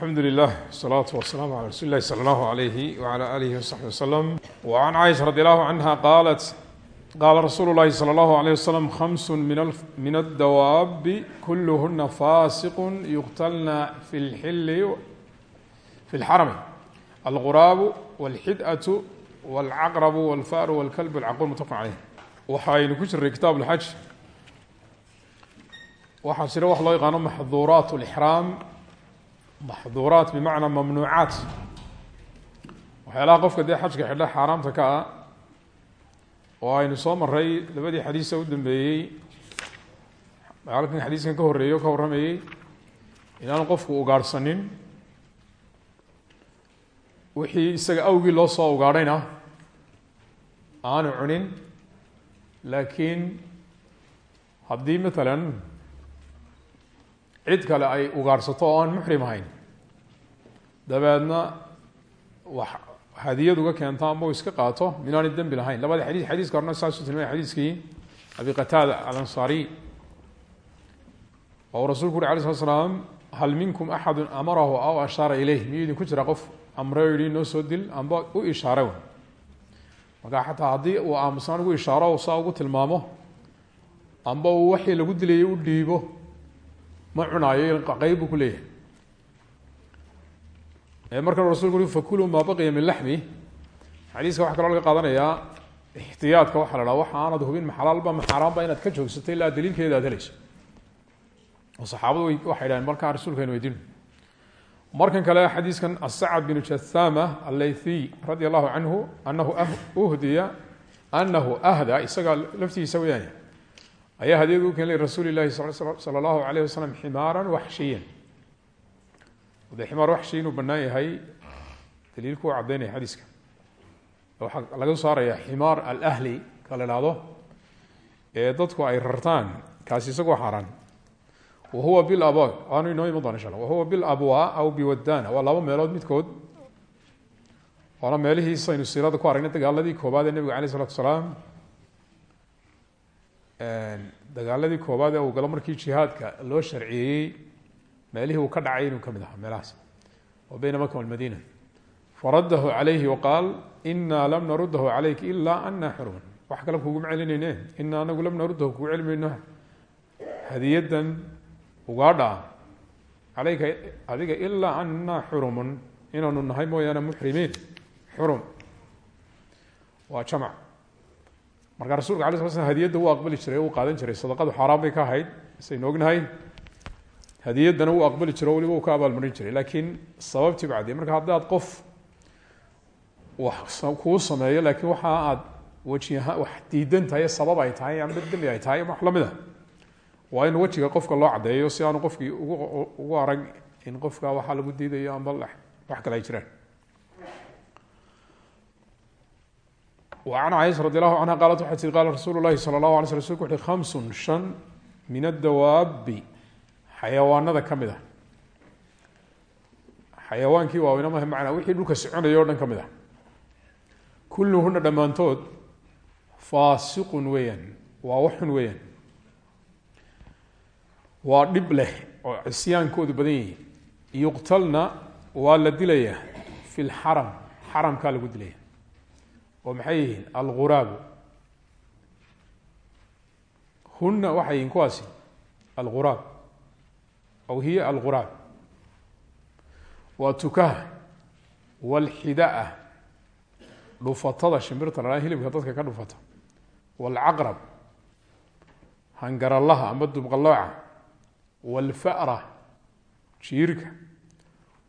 alxamdu lilah wsalaatu wasalaamu calaa rasuuli lahi sala allahu alayhi wala alihi wasaxbi wasalam wacan caaisha radi allahu canha qaalat qaala rasuulu llahi sala allahu alayh wasalam khamsu min addawaabi kuluhuna fasiqun yuqtalna fi lxilli fi lxarami alquraabu walxid'atu walcaqrabu walfaru walkalbu alcaquur mutafaqun caleyh waxaynu ku jiray kitaab lxaj waxaa jira wax loo yaqaano maxduuraat lixraam maxduuraat bimacnaa mamnuucaat waxyaalaha qofka dee xajka xidha xaaraamta ka ah oo aynu soo maray labadii xadiisa u dambeeyey halkan xadiiskan ka horreeyey o ka warramayey inaanu qofku ugaadhsanin wixii isaga awgii loo soo ugaadhayna aanu cunin laakiin haddii matalan cid kale ay ugaadhsato oo aan muxrim ahayn. Dabeedna wax hadiyad uga keento ama u iska qaato minaanay dembi lahayn. Labada xadii xadiiska horna saasuu tilmaya xadiiskii abi qataada alansaariy oo rasulku uri alay slat hal minkum axadu amarahu aw ashaara ileyh miyuu idinku jira qof amre o yihi noo soo dil amba u ishaare marka xataa haddii uu aamusaan ugu ishaaro saa ugu tilmaamo amba uu waxii lagu dilayay u dhiibo ma cunaayo qeyb buu ku leeyahay. Markan rasulku ui fakuluu maa baqiya min laxmi xadiiska waxaa kaloo laga qaadanayaa ixtiyaadka waxaa la dhaha waxa aanad hubin ma xalaalba ma xaaraanba inaad ka joogsato ilaa daliilkeeda aad helayso. Oo saxaabadu waxay dhaheen markaa rasuulka aynu weydino markan kale xadiiskan asacad binu jathama allaythiy radi allahu canhu uhdiya anahu ahda isaga laftigiisa weyaan ayaa hadiyad u keenay rasuuli lahi sala allahu alayh wasalam ximaaran waxshiyan de ximaar waxshi inuu banaan yahay daliilku laga saaraya ximaar alahli ka la ihahdo ee dadku ay rartaan kaasi isagu xaaraan. Wahuwa bilabwa aanu inoo iman doona insha alla wahuwa bilabwa aw biwadana waa laba meelood midkood. Waana meelihii saynu siirada ku aragnay dagaaladii koobaad ee nebiga alayh isalatu asalaam dagaaladii koobaad ee uu galo markii jihaadka loo sharciyeeyey meelihii uu ka dhacay inuu ka mid ahaa meelahaas. Wa bayna maka walmadina faradahu calayhi waqaal inaa lam narudahu calayk ila ana xuruman wax kale kuguma celinayne ina anagu lam narudahu kugu celmayno hadiyadan ugaadha calayka adiga ilaa ana xurumun inaanu nahay mooyaane muxrimiin xurum waa jamc markaa rasulka ala sla slam hadiyadda aqbali jiray o qaadan jiray sadaqadu xaaraan bay ka ahayd saynu ognahay. Hadiyaddana wuu aqbali jiro waliba uu ka abaalmarin jiray. Laakiin sababtii bacdi marka haddaad qof wax kuu sameeyo laakiin waxa aad wejiaha wax diidan tahay sabab ay tahay amba dembi ay tahay la mid a waa in wejiga qofka loo caddeeyo si aanu qofkii ugu arag in qofka waxaa lagu diidayo amba wax kale ay an caiشha radi allahu canha qaalat waxay tii qaala rasuulu lahi sala اlahu alay sl rsulku wuxu khamsun shan min addawaabi. Xayawaanada ka mid a xayawaankii waaweyna maha macnaa wixii dhulka soconaya o dhan ka mid ah. Kulluhuna dhammaantood faasiqun weeyaan waa waxun weeyaan. Waa dhib leh oo cisyaankoodu badan yihi yuqtalna waa la dilayaa fi lxaram xaramkaa lagu dilaya oo maxay yihiin? Alguraabu huna waxay yihiin kuwaasi alguraab aw hiya alguraab waa tukaha walxidaa dhufatada shimbirta la hilibka dadka ka dhufata. Walcaqrab hangaralaha ama dubqalooca walfa'ra jiirka.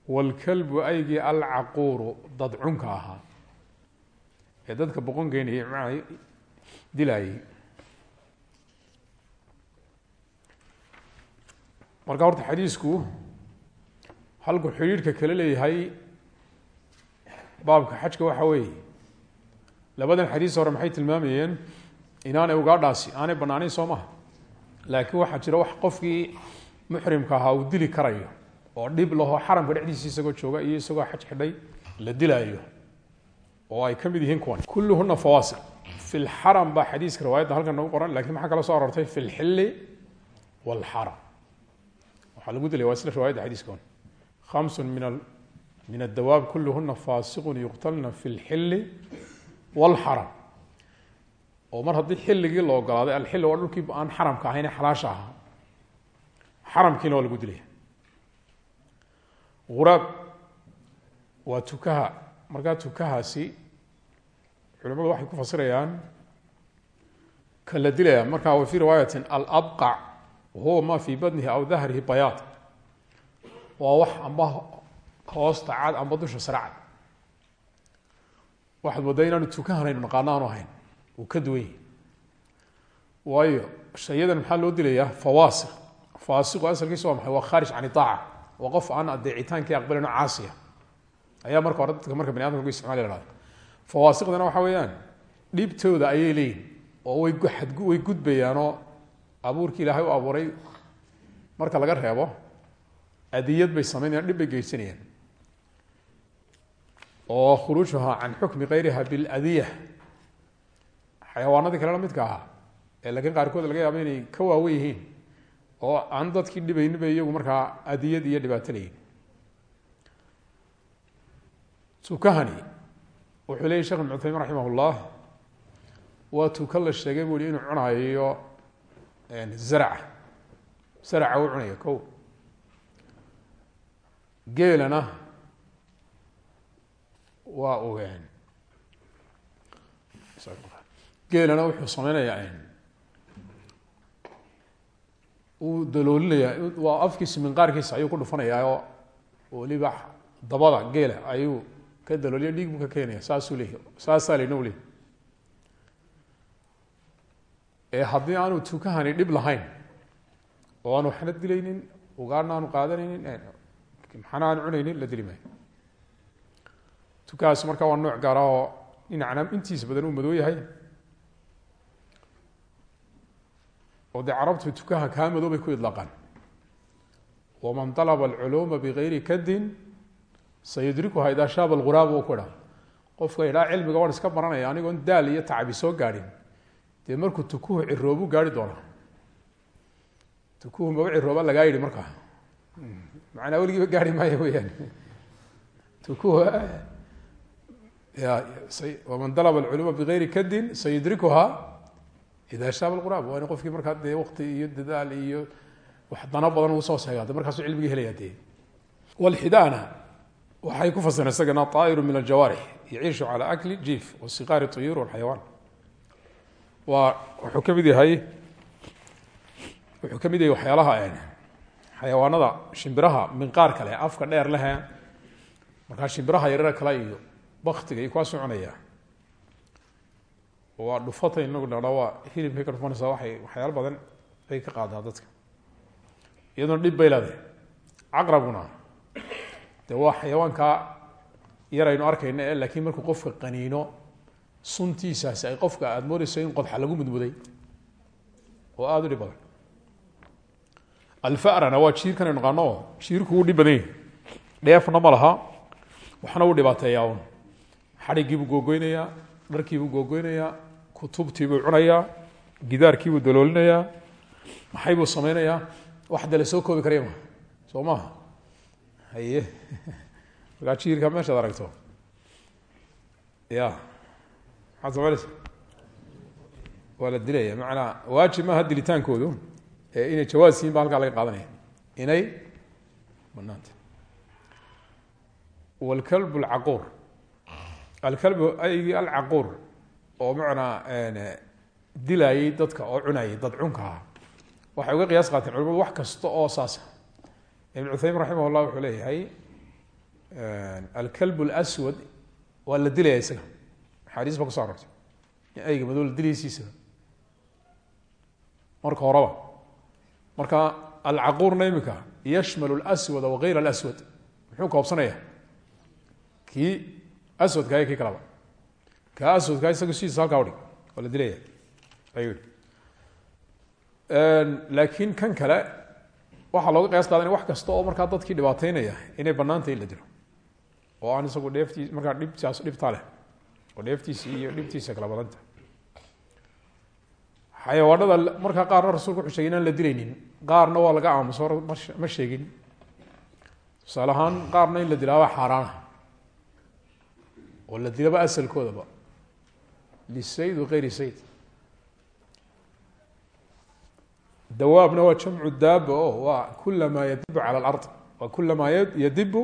Walkalbu aygii alcaquuru dadcunka ahaa ee dadka boqon geynayay macnaa dilaayay marka horta xadiisku halku xidhiidhka kale leeyahay baabka xajka waxa weeye. Labadan xadiis hore maxay tilmaamayeen? Inaanay ugaadhaasi aanay banaanayn soo maha. Laakiin waxaa jira wax qofkii muxrimka ahaa uu dili karayo oo dhib laho xaramka dhexdiisa isagoo jooga iyo isagoo xaj xidhay la dilaayo oo ay ka mid yihiin kuwan. Kulluhuna fawaasiq fi lxaram baa xadiiska riwaayadda halkan nagu qoran laakiin maxaa kala soo arortay fi lxilli wاlxaram waxaa lagu dilay waa isla riwaayadda xadiiska hamsu min min adawaab kulluhuna faasiqun yuqtalna fi lxili wاlxaram oo mar haddii xilligii la ogolaaday alxil waa dhulkii aan xaramka ahayn ee xalaasha ahaa. Xaramkiina lagu dilaya. Uraab waa tukaha. Markaa tukahaasi culimadu waxay ku fasirayaan ka la dilaya. Markaa wa fii riwaayati alabqac wahuwa ma fii badnihi aw dahrihi bayaad waa wax amba hoosta cad amba dusha sare cad waxaad moodaa inaanu tukahan aynu naqaano aanu ahayn. Uu ka duwan yahi waayo maxaa loo dilayaa? Fawaasiq. Faasiqu asalkiisa waa maxay? Waa khaarij can itaaca. Waa qof aan adeecitaankii aqbalin oo caasiya. Ayaa marka hore dadka marka bani adamka isticmaali lahada fawaasiqdana waxa weeyaan dhibtooda ayay leeyihiin oo way gudbayaanoo abuurkii ilaahay u abuuray. Marka laga reebo adiyad bay sameynayaan dhib bay geysanayaan. Oo khuruujuha can xukmi kayriha biladiya xayawaanadii kale la midka ahaa ee laakiin qaarkood laga yaabo inay ka waawen yihiin oo aan dadkii dhibaynin bay iyagu markaa adiyad iyo dhibaato leeyihiin tukahani wuxuu leeyay shekh ibn cuthaymin raximah llah waa tuka la sheegay bu i inuu cunayo zarca zarca uu cunaya ko geelana waa ogaan geelana wuxuu sameynayaa uu daloolinayaa waa afkiisa minqaarkiisa ayuu ku dhufanayaa oo weliba dabada geela ayuu ka dalooliya dhiig buu ka keenaya saasuu leeyahy saasaa laynoo leeyay ee haddii aanu tukahani dhib lahayn oo aanu waxna dilaynin ugaarna aanu qaadanaynin maxana aanu cunaynin la dili maayo tukahaas markaa waa nooc gaara oo dhinacna intiisa badan uu madow yahay oo dee carabtu tukaha kaa madow bay ku idlaaqaan waman alaba alculuuma bigayri kadin sayudrikuha idaa shaaba alghuraab u ku qofka idhaa cilmiga waan iska baranaya anigoon daal iyo tacabi soo gaadhin. Dee markuu ciroobu gaari doonaa tukuhu maba cirooba lagaa yidhi markaa. Macnaa weligiiba gaari maaya weyaan tukuhu waman dalaba alculuuma bigayri kadin sayudrikuha ida shaaba alquraab waa in qofkii markaa dee wakti iyo dadaal iyo wax dano uu soo seega de markaasuu cilmigii helaya dee. Walxidaana waxay ku fasireen isagana aa'iru min aljawaarix yaciishu cala akli jiif wasiqaari tuyuur walxayawaan waa wuxuu ka mid yahay wuxuu ka mid yahay waxyaalaha xayawaanada shimbiraha minqaar kale afka dheer lehe markaa shimbiraha yarara kale iyo baktiga iyo kuwaasu cunaya waa dhufatay inagu dhana waa hilibkay ka dhufanaysaa waay waxyaalo badan bay ka qaadaa dadka. Iyaduna dhib bay leedahay. Caqrabuna de waa xayawaankaa yar arkayna e laakiin markuu qofka qaniino suntiisaasi ay qofka aada moodeyso in qodxa lagu mudmuday oo aada u dhib badan. Alfarana waa jiirkan aynu naqaano jiirku wuu dhib badan yahi dheefna ma laha waxna uu dhibaateeyaa un xadhigiibuu googoynayaa dharkiibuu googoynayaa kutubtiibuu cunayaa gidaarkiibuu daloolinayaa maxay buu sameynayaa wax dale soo koobi karaya ma soo maaha haye. Markaa jiirka meeshaad aragto. Ya. Maxaad la dilaya macanaa waajib maaha dilitaankoodu ee inay jawaas yihiin ba halkaa laga qaadanaya. Inay banaanta wlkalb alcaquur alkalbu aygii alcaquur oo macnaa dilaayey dadka oo cunayay dad cunka ah waxay uga qiyaas qaateen culimadu wax kasta oo saasa ibn cuthaymin raximah llah wuxuu leeyahay alkalb اlswad waa la dilaya isaga axaadiis ba kuso arortay in ayga madow la dilaysiisa marka horeba marka alcaquurna imika yashmal اlswada wagayr اlswad muxuu koobsanaya kii aswadkaaya kii kalaba kaa aswadkaa isaga sidiisa halkaa udhig waa la dilaya ayuu yihi laakiin kan kale waxaa looga qiyaas qaadanaya wax kasta oo markaa dadkii dhibaateynaya inay banaantay in la dilo oo aan isagu dheeftii markaa dhibtaas dhibtaa leh. Oo dheeftiisi iyo dhibtiisa kala badanta. Xayawaanada markaa qaarna rasulku wuxuu inaan la dilaynin. Qaarna waa laga aamuso ma sheegin. Tusaale ahaan qaarna in la dilaaba xaaraana. Oo la dilaba asalkoodaba. Lisayd wagayri sayd dawaabna waa jamcu daaba o waa kulamaa yadibu cala lard waa kulamaa yadibu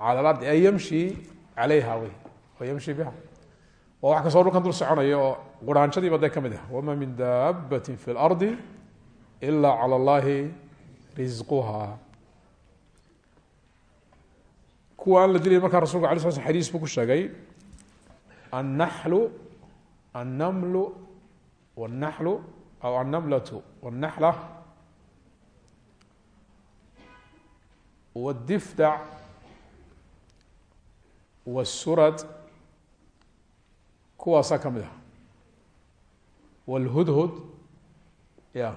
cala lardi ay yamshi calayha wy oo yamshi biha. Waa wax kastoo dhulkan dul soconaya oo quraanshadiiba dee ka mid ah wamaa min daabatin fi lardi ilaa cala allahi risquha kuwa aan la dilay markaa rasulka ala sl sl xadiis buu ku sheegay annaxlu annamlu wاnnaxlu aw annamlatu wاnnaxla wاdifdac wاsurad kuwaasaa ka mid ah wاlhudhud ya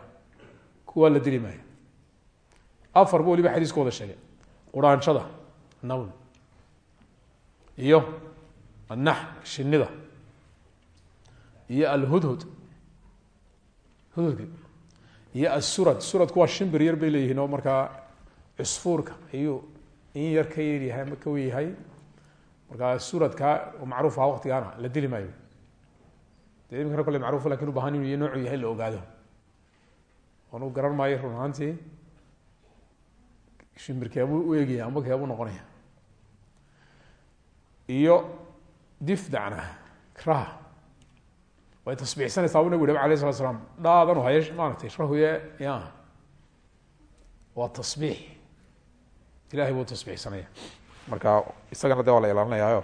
kuwaa la dili maayo afar bu waliba xadiiska wada sheegay quraanshada nawl iyo annax shinida iyo alhudhud hudhudka iyo asurad suradku waa shimbir yar bay leeyihiin oo markaa cusfuurka ayuu in yar ka yaryahay ama ka yahay markaa suradka macruuf aha waktigaana la dili maayo. Dee iminkana kole macruf laakiin ubahan inu iyo noocu yahay la ogaado. Anu garan maayo run ahaantii. Shimbirkeebuu u egaya amba keebuu noqonaya. Iyo difdacna kraha way tasbiixsanaysaa nabigu yhi alayh slat slam dhaadanu haye maaragtay rahuye ya. Waa tasbiix ilahay buu tasbiixsanaya marka isagana de waa la ilaalinayaayo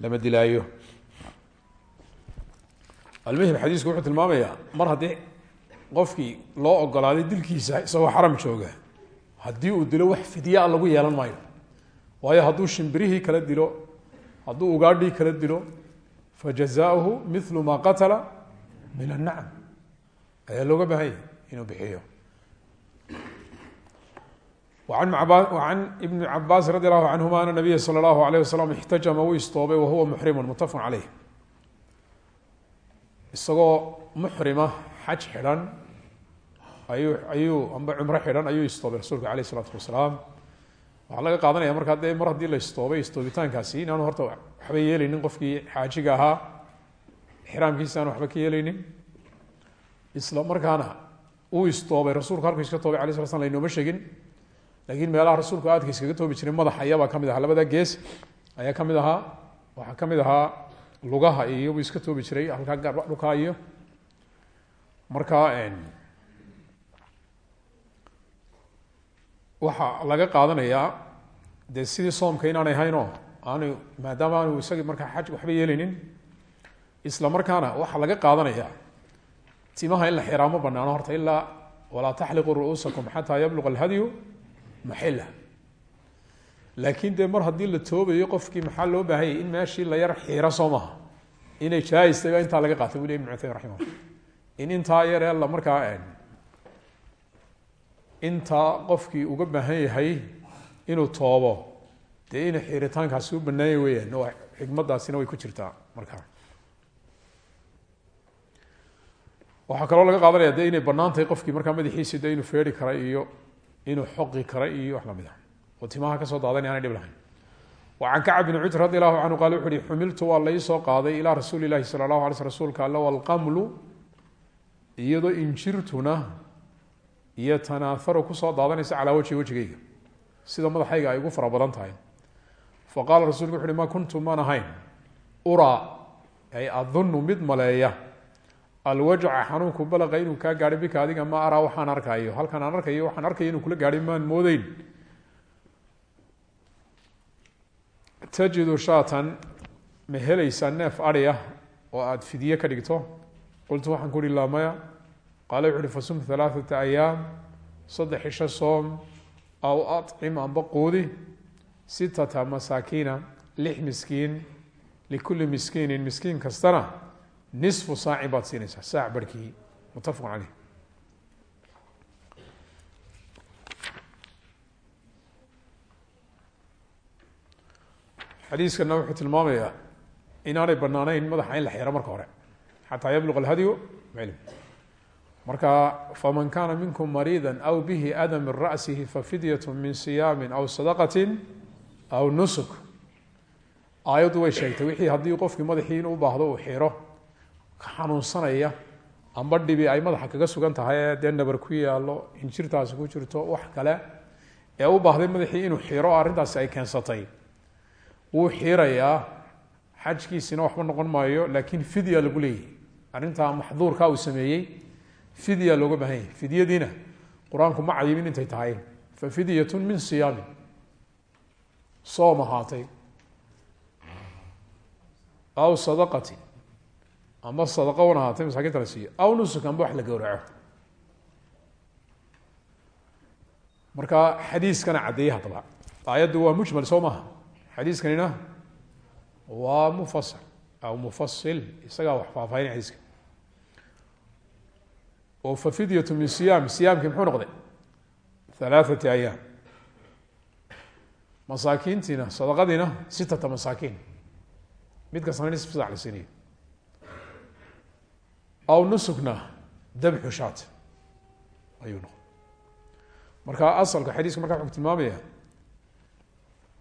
lama dilaayo. Almuhim xadiisku wuxuu tilmaamayaa mar haddii qofkii loo ogolaaday dilkiisa isagoo xaram jooga haddii uu dilo wax fidyaa lagu yeelan maayo waayo hadduu shimbirihii kala dilo hadduu ugaadhii kala dilo fajazaauhu milu maa qatala min annacam ayaa looga baahan yahay inuu bixiyo an ibn cabaasi radi allahu canhuma ana nabiya sala allahu alayh wasalam ixtajama wuu istoobay wahuwa muxrimun mutafaqun caleyh isagoo muxrima xaj xidhan ayuu ayuu amba cumro xidhan ayuu istoobay rasuulka aleyh isalaatu wasalaam waxaa laga qaadanaya markaa dee mar haddii la istoobay istoobitaankaasi inaanu horta waxba yeeleynin qofkii xaajiga ahaa ixraamkiisa waxba ka yeeleynin isla markaana uu istoobay rasuulku halku iska toobay alay sla slam laynooma sheegin lakiin meelaha rasuulku aadka iskaga toobi jiray madax ayabaa ka mid ahaa. Labada gees ayaa ka mid ahaa. Waxaa ka mid ahaa lugaha iyo buu iska toobi jiray halkaa garba dhukaa iyo markaa waxaa laga qaadanayaa dee sidii soomka inaanay haynoo aanu maadaama aanu isagii markaa xaj waxba yeeleynin isla markaana waxaa laga qaadanayaa timaha in la xiraamo banaano horta ilaa walaa taxliquu ru'uusakum xataa yabluqa alhadyu maxila laakiin dee mar haddii la toobayo qofkii maxaa loo baahanyay in meeshii la yar xiiro soo maha? Inay jaaistayba intaa laga qaatay bu le ibn cuthaymin raximah in intaa yaree la markaa intaa qofkii uga baahan yahay inuu toobo dee ina xiritaankaasi u banaanya weyaan xikmadaasina way ku jirtaa markaa. Waxaa kaloo laga qaadanaya de inay banaan qofkii markaa madaxiisi de inuu feeri kara iyo inuu xoqi kara iyo wax la mid ah. Oo timaha ka soo daadan aanay dhib lahayn. An kacb bn cutr radi allahu canhu qal wuxu uhi xumiltu waa lai soo qaaday ilaa rasuuli lahi sala allahu alay sl rsulka alle walqamlu iyadoo injirtuna iyo tanaaharu ku soo daadanaysa calaa wajhi wejigayga sida madaxayga ay faqala rasulku wuxu uhi ma kuntu maan ahayn uraa ay adunu mid maleeya alwajca xanuunku balaqa inuu kaa gaadhay bika adiga ma araa waxaan arkayo halkan aan arkayo waxaan arkayo inuu kula gaadhay maan moodeyn tajidu shaatan ma helaysaa neef adhi ah oo aada fidye ka dhigto qultu waxaan ku uhi laa maya qaala wuxu uhi fasum halaaثata ayaam saddex isho soom aw acim amba quudi sitata masaakiina lix miskiin likulli miskiinin miskiin kastana nisfu saacin baad siinaysaa saac barhkii muttafaqun caleyh xadiiskana wuxuu tilmaamayaa inaanay banaaneyn madaxa in la xiro marka hore xataa yabluq alhadyu cilm. Marka faman kana minkum mariida aw bihi ada min ra'sihi fafidyat min siyaami aw sadaqati aw nusuk. Aayaddu way sheegtay wixii haddii qofkii madaxii inuu baahdo uu xiro xanuunsanaya amba dhibi ay madaxa kaga sugan tahay ee dee nabar ku yaalo injirtaasi ku jirto wax kale. Ee u baahday madaxii inuu xiro arrintaasi ay keensatay. Wuu xirayaa xajkiisina waxba noqon maayo laakiin fidya lagu leeyahy arrintaa maxduurka uu sameeyey fidya looga baahan yahay. Fidyadiina ma cayimin intay tahay. Fa fidyatun min siyaamin soom ahaatay aw sadaqatin ama sadaqa wan ahaatay masaakinta la siiyo aw nusuk amba wax la gowraco. Marka xadiiskana caddeeyey haddaba. Aayaddu waa mujmal soo maaha xadiiskanina waa mufasal aw mufasil isagaa wax faahfaahin xadiiska. Oo fa fidyatu min siyaam siyaamkii muxuu noqday? Halaathati ayaam masaakiintiina sadaqadiina sitata masaakiin. Mid kastana nisf sac la siinayo aw nusukna dabxu shaat. Ayuu noqday marka asalka xadiiska markaa wuxuu tilmaamaya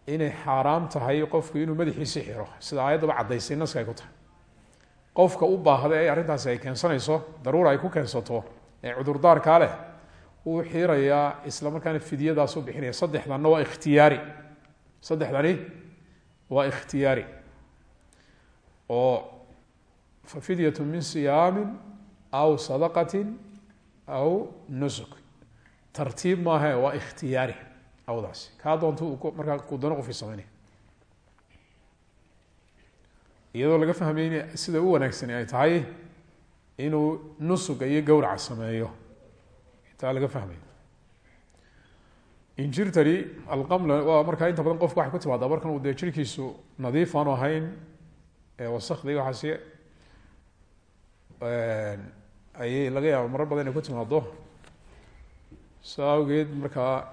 inay xaaraam tahay qofku inuu madaxiisi xiro. Sida aayaddaba caddaysay naska ay ku tahay. Qofka u baahda ee arrintaasi ay keensanayso daruura ay ku keensato ee cudurdaarkaa leh wuu xirayaa isla markaana fidyadaasuu bixinaya. Saddexdanna waa ikhtiyaari saddexdani waa ikhtiyaari oo fa fidyatu min siyaamin aw sadaqatin aw nusuk. Tartiib maahe waa ikhtiyaari awdaasi. Kaa doonto markaa ku dano qofkii sameynaya iyadoo laga fahmay in sida u wanaagsani ay tahay inuu nusuga iyo gowraca sameeyo. Taa laga fahmayo injirtani alqamla waa markaa inta badan qofka waxay ku timaadaa markan uu dee nadiif aanu ahayn iyo waxaasi ayay laga yaaba marar badan ku timaado saa markaa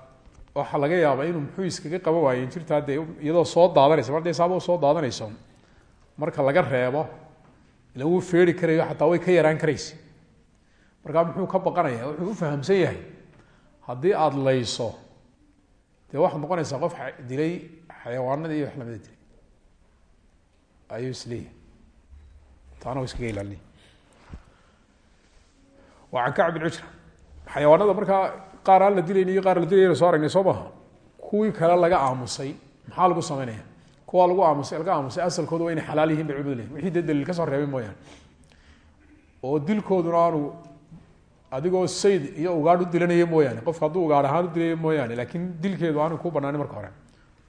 waxaa laga yaabaa inuu muxuu iskaga qaban waayo injirtaa dee iyadoo soo daadanaysa mar dee saaba soo daadanayso marka laga reebo ila feeri karayo xataa way ka yaraan karaysa markaa muxuu ka baqanaya wuxuu u fahamsan yahay haddii aada layso dee waxaad noqonaysaa qof dilay xayawaanada iyo wax lamida dilay. Ayuu is leeyahay taana wa iskaga ilaalinay waa can kacb ilcujra xayawaanada markaa qaar aan la dilayni iyo qaar la dilayna soo aragnay soo maha kuwii kale laga aamusay maxaa lagu sameynaya? Kuwaa lagu aamusay laga aamusay asalkooda waa inay xalaal yihiin bay culimadu lehin wixii dee daliil ka soo reebay mooyaane? Oo dilkooduna aanu adigoo sayd iyo ugaadh u dilanaya mooyaane qofka hadduu ugaadh ahaan u dilaya mooyaane laakiin dilkeedu aanu ku banaanin marka hore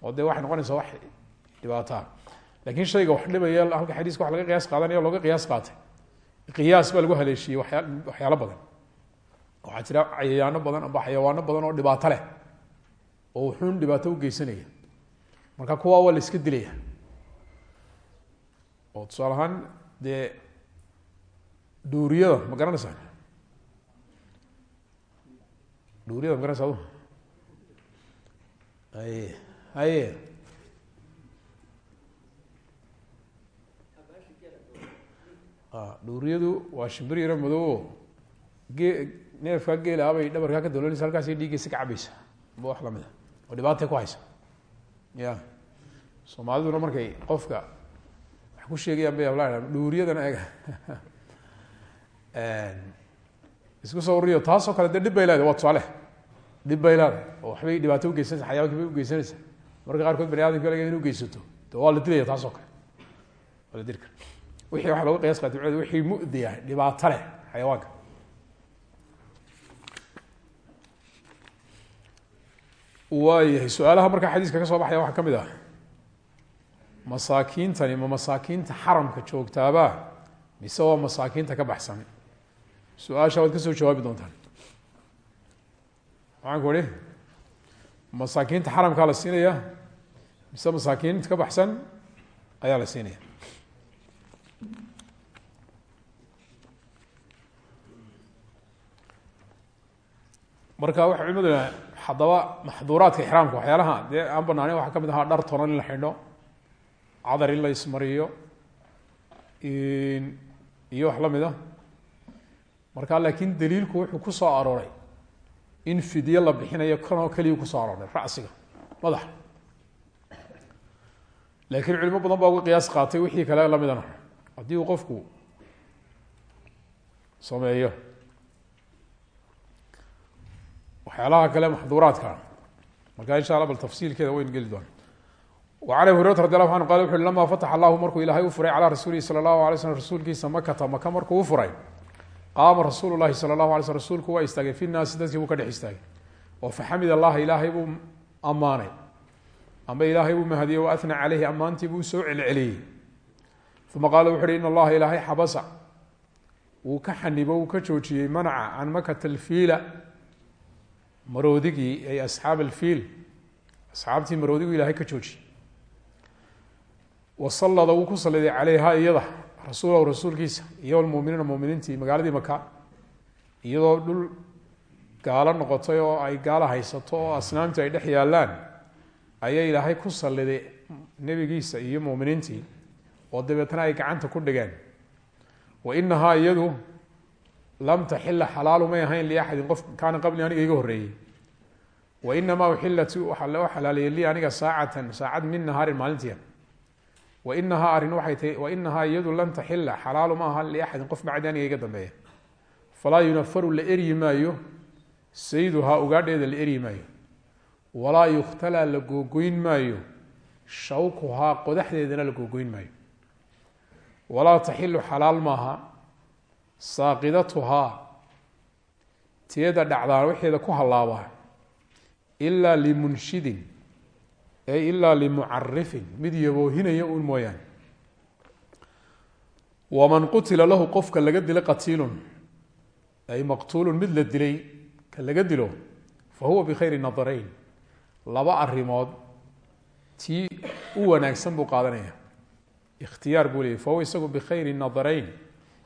oo dee waxay noqonaysaa wax dhibaataa lakiin shayga wax dhibaya halka xadiiska wax laga qiyaas qaadanaya looga qiyaas qaatay qiyaas baa lagu haleeshiyey waya waxyaalo badan waxaa jira cayayaano badan amba xayawaano badan oo dhibaato leh oo wuxuun dhibaato u geysanaya marka kuwaa waa iska dilaya oo tusaale ahaan dee garanaysaa dhuuriyada ma garanaysa adu haye dhuuriyadu waa shimbir yaro madoobo gee neefkaa geela abay dhabarkaa ka daloonaysa halkaasay dhiiggiisa ka cabaysa amba wax la mid a oo dhibaatay ku haysa ya. Soomaaliduna markay qofka wax ku sheegayaan bay abla dhuuriyadana eg isku soo ururiyo taasoo kale dee dhib bay leedahay waa tusaale. Dhib bay leedahay. Oo waxbay dhibaato ugeysanaysa xayawaankii bay ugeysanaysaa marka qaarkood bani adamka laga in ugeysato de waa la dilaya taasoo kale. Waa la dili wixii waxa looga qiyas culimadu wixii mu'di ah dhibaato leh xayawaanka. Waayahay su'aalaha xadiiska ka soo baxaya waxaa ka ah. Masaakiintani ma masaakiinta xaramka joogtaaba mise masaakiinta ka baxsan su'aasha waad ka soo jawaabi doontaan. Maxaan ku ihi masaakiinta xaramkaa la siinaya mise masaakiinta ka baxsan ayaa la siinaya marka waxa culimadu haddaba maxduuraadka ixraamka waxyaalaha dee aan banaaneyn waxaa ka mid ahaa dhar tonan in la xidho cadar in la ismariyo iyo wax la mid a markaa laakiin daliilku wuxuu ku soo arooray in fidyo la bixinayo kanoo keliya ku soo arooray racsiga madaxa laakiin culimo badan baa uga qiyaas qaatay wixii kale lamidana haddii uu qofku sameeyo waxyaalaha kale maxduuraadka markaa insha alla bal tafsiilkeeda waynu geli doona. Wa can abi hurayrat radi allahu anhu qala wuxu uhi lama fatax allahu markuu ilaahay u furay calaa rasuulihi sala allahu alay slm rasuulkiisa makata qaama rasuul lahi sal lahu ala rasuulku waa istaagay fi naasi dadkii buu ka dhex istaagay. Oo faxamid allaha ilaahay buu ammaanay. Amba ilaahay buu mahadiyey wa ana caleyhi ammaantii buu soo celceliyey. Uma qaala wuxu uhi in allaha ilaahay xabasa. Wuu ka xanibo wuu ka joojiyey manaca can makata alfiila maroodigii ay asxaab alfiil. Asxaabtii maroodigu ilahay ka joojiyey. Wasalada wuu ku saliday caleyha iyada rasuulahu rasuulkiisa iyo lmuminiina muminiintii magaaladii maka iyadoo dhul gaalo noqotay oo ay gaalo haysato oo asnaamtii ay dhex yaalaan ayaa ilaahay ku saliday nebigiisa iyo muminiintii oo dabeetna ay gacanta ku dhigeen. Wa inahaa iyadu lam taxila xalaalu may ahayn liaxadin qof kaana qabli aniga iga horreeyey. Wa inamaa uxilat waxaa loo xalaaleeyey lii aniga saacatan saacad min nahaarin maalintiia wainahaa arrin waxay tahay wainahaa iyadu lan taxila xalaalu ma aha liaxadin qof bacdi aniga iga dambeeya falaa yunafaru la eryi maayo sayduhaa ugaadheeda la eryi maayo walaa yukhtalaa la googoyn maayo shawkuhaa qodaxdeedana la googoyn maayo walaa taxilu xalaal maaha saaqidatuhaa teeda dhacdaan waxeeda ku hallaabaa ilaa limunshidin ay ilaa limucarifin mid yaboohinaya un mooyaane waman qutila lahu qofka laga dilo qatiilun ay maqtuulun mid la dilay ka laga dilo fa huwa bikhayri nadarayn. Laba arrimood tii u wanaagsan buu qaadanaya. Ikhtiyaar buu leeyay fahuwa isagu bikhayri nadarayn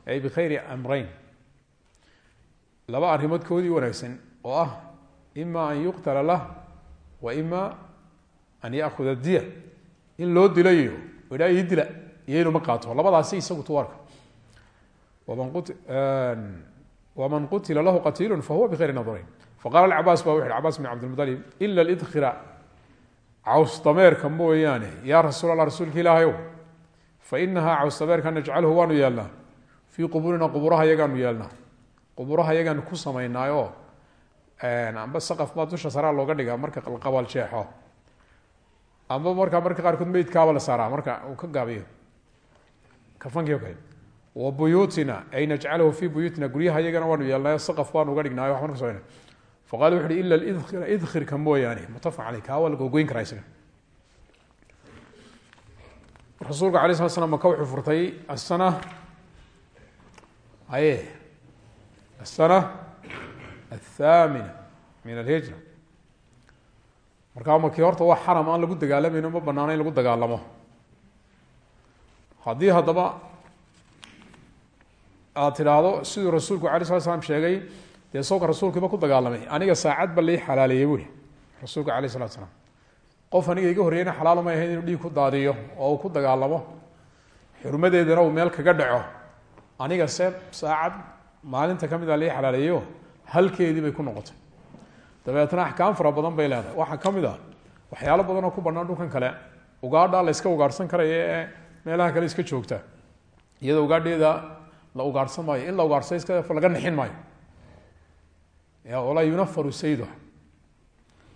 ay bikhayri amreyn laba arrimood koodii wanaagsan oo ah ima an yuqtala lah wa ima an yaakuda diya in loo dilayo idhaa ii dila iyo inuu ma qaato. Labadaasi isagu tuwarka waman qutila lahu qatiilu fahuwa bikhayri nadarayn. Faqala cabaas ba wuxu hi cabaas bn cabdilmualib ila lidkhira caws dameerka mooyaane yaa rasuul allah rasuulka ilaahayow fa inahaa caws dameerka najcalhu waanu yeelnaa fii qubuurina quburaha yagaanu yeelnaa quburaha yagaanu ku samaynaayoo amba saqaf baa dusha saraa looga dhigaa marka qabal jeexo amba markaa marka qaarkood meydkaaba la saaraa marka uu ka gaabiyo. Kafankii kale wa buyuutina ay najcalahu fii buyuutina guryaha iyagana waanu yeelnayo saqaf baanu uga dhignaayo waxbaan ka soona faqala wuxu uhi ila lidkhira idkhirka mooyaane. Mutafaq caley kaa waa la googoyn karaa rasuulka alay slat slam wuxuu furtay asana aye asana athamina min alhijra markaa markii horta waa xaram aan lagu dagaalamayno ma banaano lagu dagaalamo. Haddii haddaba aad tidhaahdo siduu rasuulku alay slat slam sheegay dee sawka rasuulkiiba ku dagaalamay. Aniga saacad ba lai xalaaleeyey buuri rasuulka alayh salatu slam qof aniga iga horreyna xalaal may ahayn inuu dhiig ku daadiyo oo ku dagaalamo. Xurmadeedana uu meel kaga dhaco. Aniga se saacad maalinta ka mid a lai xalaaleeyo halkeedii bay ku noqotay dabeetna axkaam fara badan bay leedahay. Waxaa ka mid a waxyaalo badan oo ku banaan dhulkan kale. Ugaadha la yska ugaarhsan karaya ee meelaha kale iska joogta. Iyadoo ugaadheeda la ugaarhsan maayo in la ugaarhsa iska laga nixin maayo. Walaa yunafaru sayduha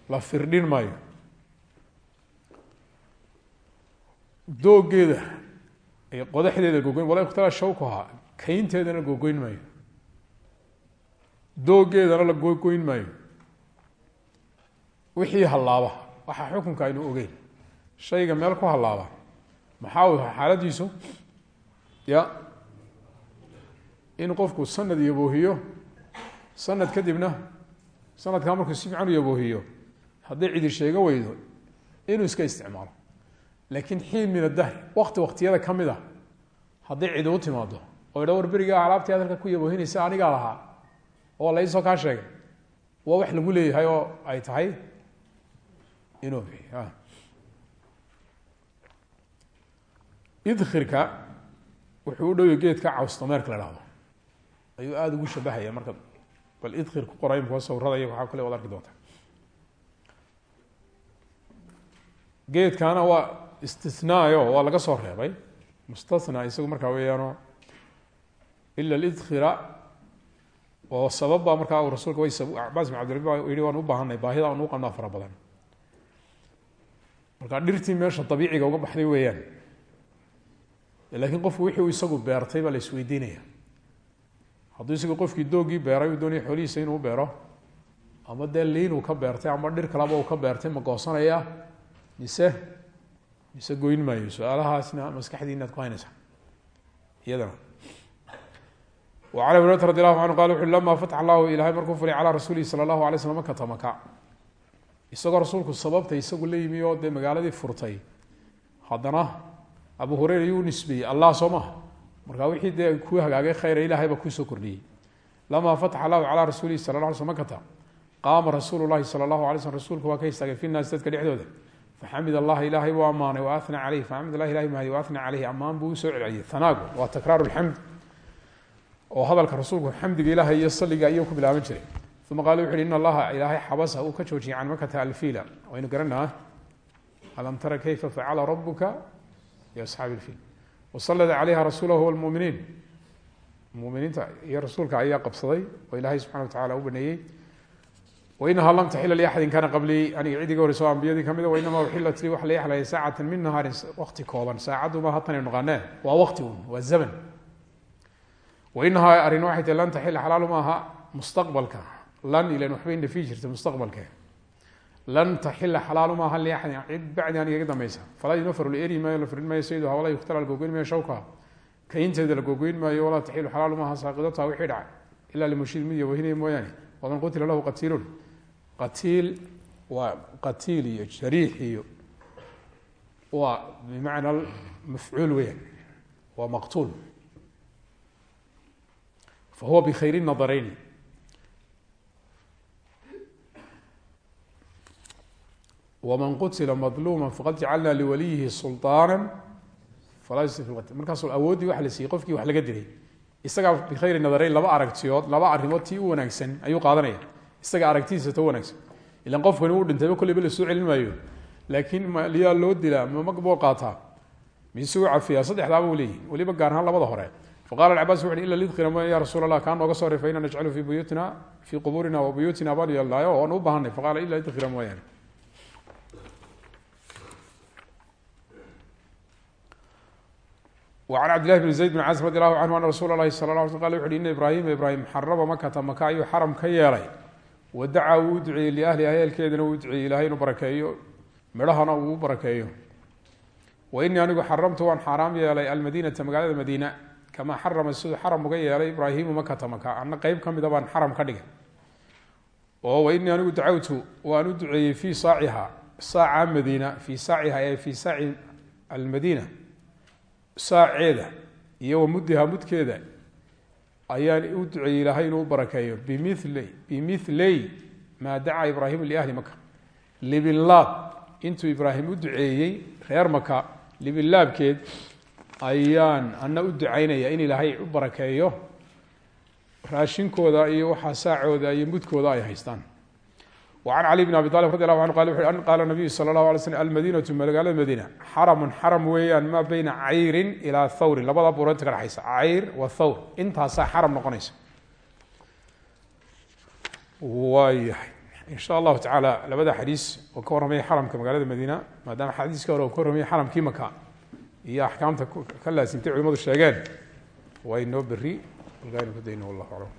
la firdhin maayo. Doogeeda iyo qodaxdeeda gogoyn walaa ikhtilaa shawkuhaa kaynteedana gogoyn maayo. Doogeedana la gogoyn maayo wixii hallaaba. Waxaa xukunka aynu ogeyn. Shayga meel ku hallaaba. Maxaa u xaaladiisu? Ya in qofku sanad yaboohiyo sanad kadibna sanadkaa markuu si fiican u yaboohiyo hadday cidi sheega weydo inuu iska isticmaalo. Laakiin xiin min adahri wakti waktiyada ka mid a hadday cidi u timaado oo idha war berigaa alaabtii hadalka ku yaboohinaysa anigaa lahaa oo laysoo kaa sheegay waa wax lagu leeyahay oo ay tahay inuu idkhirka wuxuu u geedka caws dameerka la dhahdo. Ayuu aada ugu shabahaya marka bal idkir ku qoray imka sawirada waxaa kale wad arki doonta. Geedkaana waa istinaayo waa laga soo reebay. Mustasna isagu markaa weeyaano ila lidkira oo sababba markaa rasuulka way cabaas bin cabdirabi yihi waan u baahanay baahida aan u qabnaa fara markaa dhirtii meesha abiiciga uga baxday weeyaan. Laakiin qofku wixii isagu beertay baa la isweydiinaya hadduu isagu qofkii doogii beeray uu doonaya xoolihiisa inuu beero ama dee liinuu ka beertay ama dhir kalaba uu ka beertay ma goosanaya mise mise goyn maayo? Su'aalahaasna maskaxdii ku haynaysaa. Iyadana. An abi hurata radi allahu anhu qala wuxu lama fatax allahu ilahay markuu fulay calaa rasuulihi sala allahu alay slam isagoo rasuulku sababta isagu la yimi oo dee magaaladii furtay. Haddana abu hureyra yuu nisbeeyey allah soo maha wixii dee kuu hagaagay khayra ilaahay baa kuusoo kordhiyey. Lamaa fataxa allahu calaa rasuulihi sala la alay sl qaama rasuulu llahi sala allahu rasuulku waa ka istaagay fi naasi dadka dhexdooda. Faxamid allaha ilaahay buu ammaanay waana caleyh faxamid allah ilahi mahdi waana caleyhi ammaan buu u soo celceliyey. Hanaagu waa takraaru lxamd oo hadalka rasuulku xamdiga ilaahay iyo saliga ayuu ku bilaaban jiray uma qaala wuxu uhi in allaha ilaahay xabasa uu ka joojiyay can makata alfiila waynu garanaa alam tara kayfa facala rabuka biasxaabi ilfiil wasalada calayha rasuulahu walmuminiin muminiinta iyo rasuulka ayaa qabsaday oo ilaahay subxana wa tacala u baneeyey wainahaa lam taxila liaxadin kana qablii aniga cidiga horeyso ambiyadii kamida wainamaa uxilat lii waxa la yaxlaya saacatan min nahaarin waqti kooban saacaduma hatanaynu naqaanee waa waqti un waa zaman wainahaa arrin waxay tahi lan taxila xalaal maaha mustaqbalka lan ilan waxbay nafi jirta mustaqbalke lan taxila xalaalu maaha liaxadin cid bacdi aniga iga dambaysa. Falaa yunafaru la eri maayo la furin maayo sayduha walaa yuktala la gogoyn maayo shawkaha kainteeda la gogoyn maayo walaa taxilu xalaalu maaha saaqidataha wixii dhacay ilaa limushid mid wahinaya mooyaane. Waman qutila lahu qatiilun. Qatiil waa qatiil iyo jariix iyo waa bimacna mafcuul weyaan waa maqtuul. Fahuwa bkhayr nadarayn wman qutila madluuma faqad jacalna liwaliyihi sulطaana falaa yusrif fi qatl markaas awooddii waxa la siiyey qofkii wax laga dilay isagaa bikhayri nadarayn laba aragtiyood laba arrimood tii u wanaagsan ayuu qaadanaya isaga aragtidiisa ta wanaagsan ilan qofkani uu dhintayba kolleyba la soo celin maayo laakiin maliyaa loo dilaa mamag boo qaataa misuu cafiyaa saddexdaaba u leeyihi weliba gaar ahaan labada hore faqala cabas wuxu ila lidkira m ya rasuul allah kaa nooga soo rey faina najcalu fi buyuutina fii qubuurina wa buyuutina baan yeelnaayo waan u baahanay faqala ila وعن cبد لله بن زيد بن cاصم رضي الله عنه أن رsuل الlahi صلى اه علي sل وxu uhi ina ibrahima ibrahim xaraba makata maka ayuu xaram ka yeelay wadaca uu u duceeyey liahliha ehelkeedana uu duceeyey ilahay inuu barakeeyo midhahana uu u barakeeyo wa inii anigu xaramtu waan xaaraam yeelay almadinata magaalada madiina kamaa xarama siduu xaram uga yeelay ibraahimu makata maka ana qeyb ka mida baan xaram ka dhigay oo wa inii anigu dacawtu waan u duceeyey fii saaciha saaca madiina fii saaciha ee fii saaci almadiina saaceeda iyo wa muddiha mudkeeda ayaan u duceeyey ilaahay inuu u barakeeyo. Bimili bimiley maa dacaa ibraahimu liahli maka libinlaab intuu ibraahim u duceeyey reer maka libinlaabkeed ayaan ana u ducaynaya in ilaahay u barakeeyo raashinkooda iyo waxaa saacooda iyo mudkooda ay haystaan وعن cلي بن أbي طالب رضي الله عنه qال qala النabiyu slى الlaه علي sلم almadinaةu magaalada madiina xaramu xaram weeyaan maa beyna cayrin ilaa thawrin labada buureenta ka dhexaysa cayr wa thawr intaasaa xaram noqonaysa waayahay in shaء allahu taعaalى labada xadiis oo ka warramaya xaramka magaalada madiina maadaama xadiiska hore oo ka warramaya xaramkii maka iyo axkaamta ka laasimtay culimadu sheegeen waa inoo beri algaynu ku dayno wallah aعlam